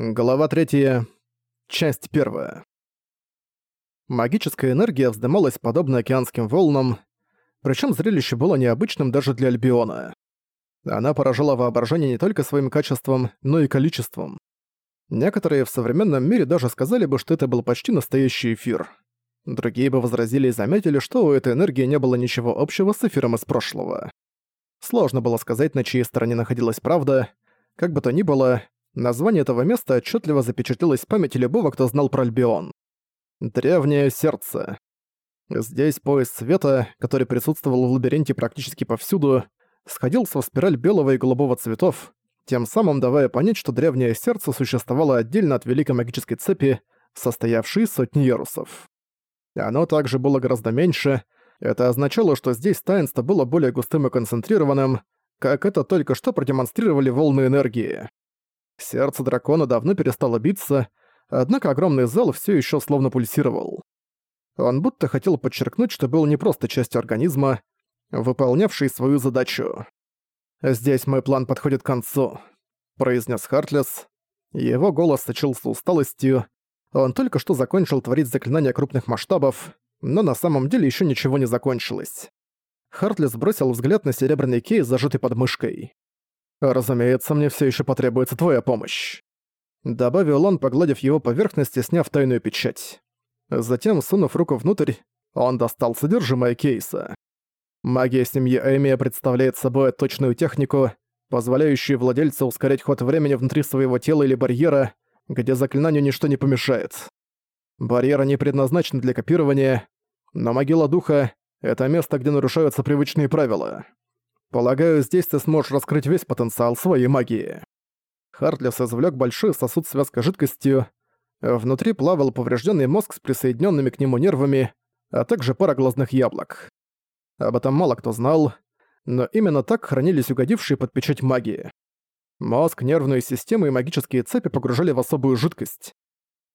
Глава 3. Часть 1. Магическая энергия вздымалась подобно океанским волнам, причем зрелище было необычным даже для Альбиона. Она поражала воображение не только своим качеством, но и количеством. Некоторые в современном мире даже сказали бы, что это был почти настоящий эфир. Другие бы возразили и заметили, что у этой энергии не было ничего общего с эфиром из прошлого. Сложно было сказать, на чьей стороне находилась правда. Как бы то ни было, Название этого места отчетливо запечатлелось в памяти любого, кто знал про Альбион. Древнее сердце. Здесь пояс света, который присутствовал в лабиринте практически повсюду, сходился в спираль белого и голубого цветов, тем самым давая понять, что древнее сердце существовало отдельно от великой магической цепи, состоявшей из сотни ярусов. Оно также было гораздо меньше, это означало, что здесь таинство было более густым и концентрированным, как это только что продемонстрировали волны энергии. Сердце дракона давно перестало биться, однако огромный зал все еще словно пульсировал. Он будто хотел подчеркнуть, что был не просто частью организма, выполнявший свою задачу. «Здесь мой план подходит к концу», — произнес Хартлес. Его голос сочился усталостью. Он только что закончил творить заклинания крупных масштабов, но на самом деле еще ничего не закончилось. Хартлес бросил взгляд на серебряный кейс, зажатый под мышкой. «Разумеется, мне все еще потребуется твоя помощь», — добавил он, погладив его поверхность и сняв тайную печать. Затем, сунув руку внутрь, он достал содержимое кейса. Магия семьи Эмия представляет собой точную технику, позволяющую владельцу ускорять ход времени внутри своего тела или барьера, где заклинанию ничто не помешает. Барьеры не предназначены для копирования, но могила духа — это место, где нарушаются привычные правила. Полагаю, здесь ты сможешь раскрыть весь потенциал своей магии. Хартлес извлек большой сосуд с вязкой жидкостью. Внутри плавал поврежденный мозг с присоединенными к нему нервами, а также пара глазных яблок. Об этом мало кто знал, но именно так хранились угодившие под печать магии. Мозг, нервную систему и магические цепи погружали в особую жидкость.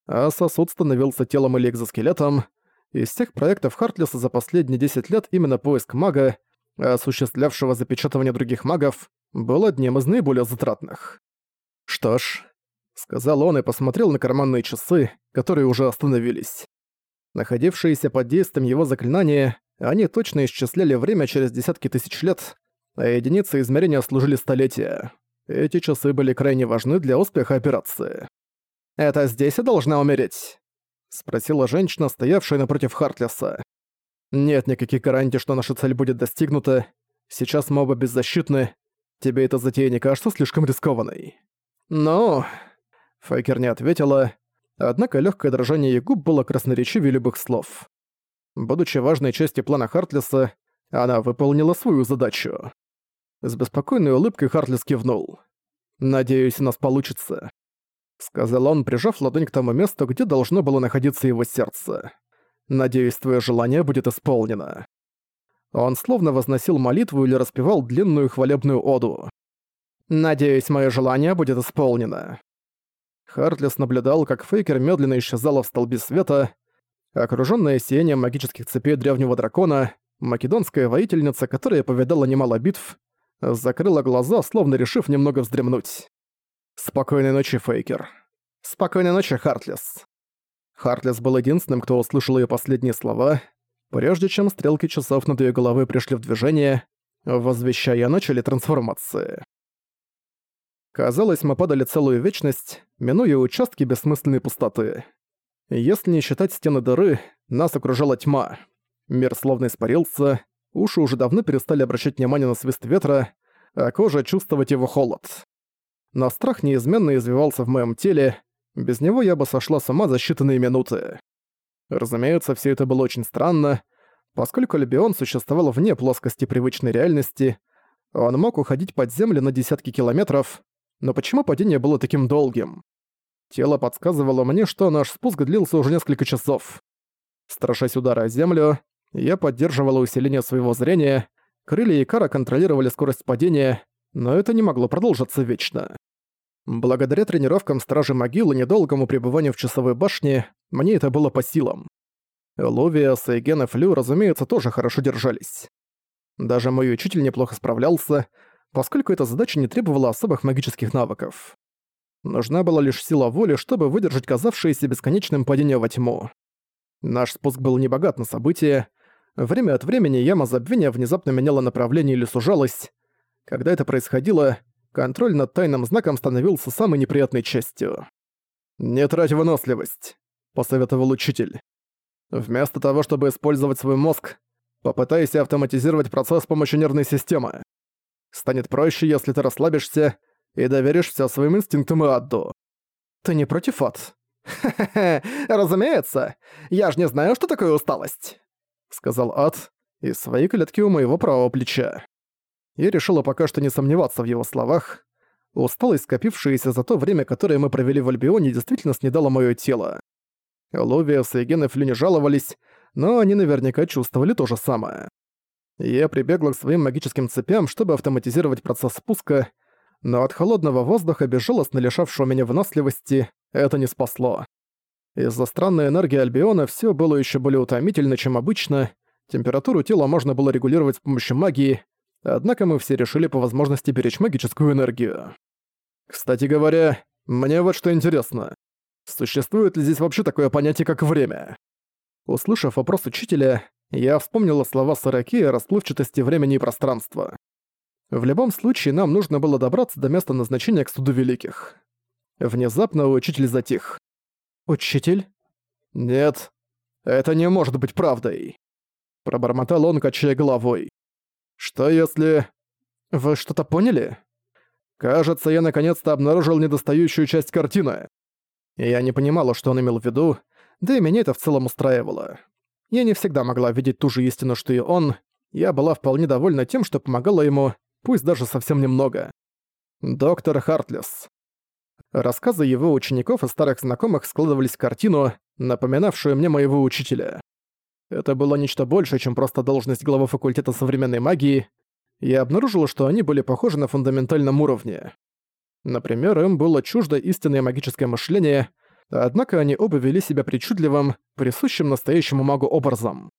А сосуд становился телом или экзоскелетом. Из всех проектов Хартлеса за последние 10 лет именно поиск мага — осуществлявшего запечатывание других магов, был одним из наиболее затратных. «Что ж», — сказал он и посмотрел на карманные часы, которые уже остановились. Находившиеся под действием его заклинания, они точно исчисляли время через десятки тысяч лет, а единицы измерения служили столетия. Эти часы были крайне важны для успеха операции. «Это здесь я должна умереть?» — спросила женщина, стоявшая напротив Хартлеса. Нет никаких гарантий, что наша цель будет достигнута. Сейчас мы оба беззащитны. Тебе эта затея не кажется слишком рискованной?» «Ну...» Фейкер не ответила, однако легкое дрожание ее губ было красноречивее любых слов. Будучи важной частью плана Хартлиса, она выполнила свою задачу. С беспокойной улыбкой Хартлис кивнул. «Надеюсь, у нас получится», — сказал он, прижав ладонь к тому месту, где должно было находиться его сердце. Надеюсь, твое желание будет исполнено». Он словно возносил молитву или распевал длинную хвалебную оду. «Надеюсь, мое желание будет исполнено». Хартлес наблюдал, как Фейкер медленно исчезала в столбе света, окружённая сиянием магических цепей древнего дракона, македонская воительница, которая повидала немало битв, закрыла глаза, словно решив немного вздремнуть. «Спокойной ночи, Фейкер. Спокойной ночи, Хартлес». Хартлес был единственным, кто услышал ее последние слова, прежде чем стрелки часов над ее головой пришли в движение, возвещая о начале трансформации. Казалось, мы падали целую вечность, минуя участки бессмысленной пустоты. Если не считать стены дыры, нас окружала тьма. Мир словно испарился, уши уже давно перестали обращать внимание на свист ветра, а кожа чувствовать его холод. Но страх неизменно извивался в моем теле, без него я бы сошла с ума за считанные минуты. Разумеется, все это было очень странно. Поскольку Лебион существовал вне плоскости привычной реальности, он мог уходить под землю на десятки километров, но почему падение было таким долгим? Тело подсказывало мне, что наш спуск длился уже несколько часов. Страшась удара о землю, я поддерживала усиление своего зрения, крылья Икара контролировали скорость падения, но это не могло продолжаться вечно. Благодаря тренировкам Стражи Могилы и недолгому пребыванию в Часовой башне, мне это было по силам. Сейген и Флю, разумеется, тоже хорошо держались. Даже мой учитель неплохо справлялся, поскольку эта задача не требовала особых магических навыков. Нужна была лишь сила воли, чтобы выдержать казавшееся бесконечным падение во тьму. Наш спуск был небогат на события. Время от времени яма забвения внезапно меняла направление или сужалась. Когда это происходило, контроль над тайным знаком становился самой неприятной частью. «Не трать выносливость», — посоветовал учитель. «Вместо того, чтобы использовать свой мозг, попытайся автоматизировать процесс с помощью нервной системы. Станет проще, если ты расслабишься и доверишь всё своим инстинктам и адду. Ты не против ад? «Ха-ха-ха, разумеется! Я ж не знаю, что такое усталость!» Сказал ад из своей клетки у моего правого плеча. Я решила пока что не сомневаться в его словах. Усталость, скопившаяся за то время, которое мы провели в Альбионе, действительно снедала моё тело. Ловиас и Генефлю не жаловались, но они наверняка чувствовали то же самое. Я прибегла к своим магическим цепям, чтобы автоматизировать процесс спуска, но от холодного воздуха, безжалостно лишавшего меня выносливости, это не спасло. Из-за странной энергии Альбиона все было еще более утомительно, чем обычно, температуру тела можно было регулировать с помощью магии, однако мы все решили по возможности беречь магическую энергию. Кстати говоря, мне вот что интересно. Существует ли здесь вообще такое понятие, как время? Услышав вопрос учителя, я вспомнила слова Сараки о расплывчатости времени и пространства. В любом случае, нам нужно было добраться до места назначения к суду великих. Внезапно учитель затих. «Учитель?» «Нет, это не может быть правдой!» Пробормотал он, качая головой. «Что если...» «Вы что-то поняли?» «Кажется, я наконец-то обнаружил недостающую часть картины». Я не понимала, что он имел в виду, да и меня это в целом устраивало. Я не всегда могла видеть ту же истину, что и он. Я была вполне довольна тем, что помогала ему, пусть даже совсем немного. Доктор Хартлес. Рассказы его учеников и старых знакомых складывались в картину, напоминавшую мне моего учителя. Это было нечто большее, чем просто должность главы факультета современной магии. Я обнаружила, что они были похожи на фундаментальном уровне. Например, им было чуждо истинное магическое мышление, однако они оба вели себя причудливым, присущим настоящему магу образом.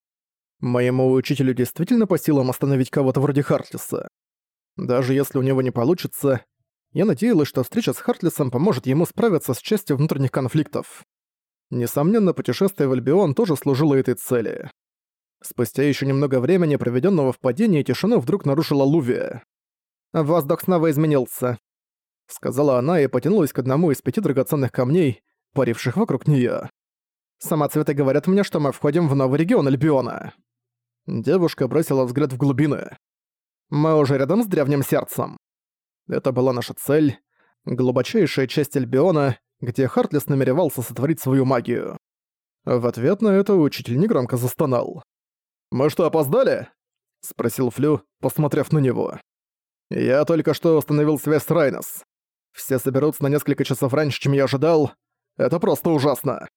Моему учителю действительно по силам остановить кого-то вроде Хартлиса. Даже если у него не получится, я надеялась, что встреча с Хартлисом поможет ему справиться с частью внутренних конфликтов. Несомненно, путешествие в Альбион тоже служило этой цели. Спустя еще немного времени, проведенного в падении, тишину вдруг нарушила Лувия. «Воздух снова изменился», — сказала она и потянулась к одному из пяти драгоценных камней, паривших вокруг неё. «Самоцветы говорят мне, что мы входим в новый регион Альбиона». Девушка бросила взгляд в глубины. Мы уже рядом с древним сердцем. Это была наша цель. Глубочайшая часть Альбиона, где Хартлес намеревался сотворить свою магию. В ответ на это учитель негромко застонал. «Мы что, опоздали?» — спросил Флю, посмотрев на него. «Я только что установил связь с Райнос. Все соберутся на несколько часов раньше, чем я ожидал. Это просто ужасно».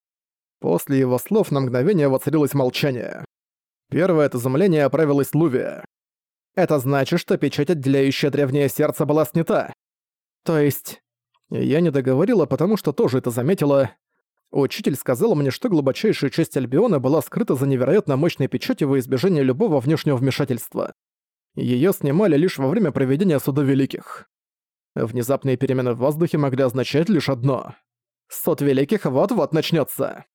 После его слов на мгновение воцарилось молчание. Первое от изумления оправилась Лувия. Это значит, что печать, отделяющая древнее сердце, была снята. То есть... Я не договорила, потому что тоже это заметила. Учитель сказал мне, что глубочайшая часть Альбиона была скрыта за невероятно мощной печатью во избежание любого внешнего вмешательства. Её снимали лишь во время проведения Суда Великих. Внезапные перемены в воздухе могли означать лишь одно. Суд Великих вот-вот начнётся.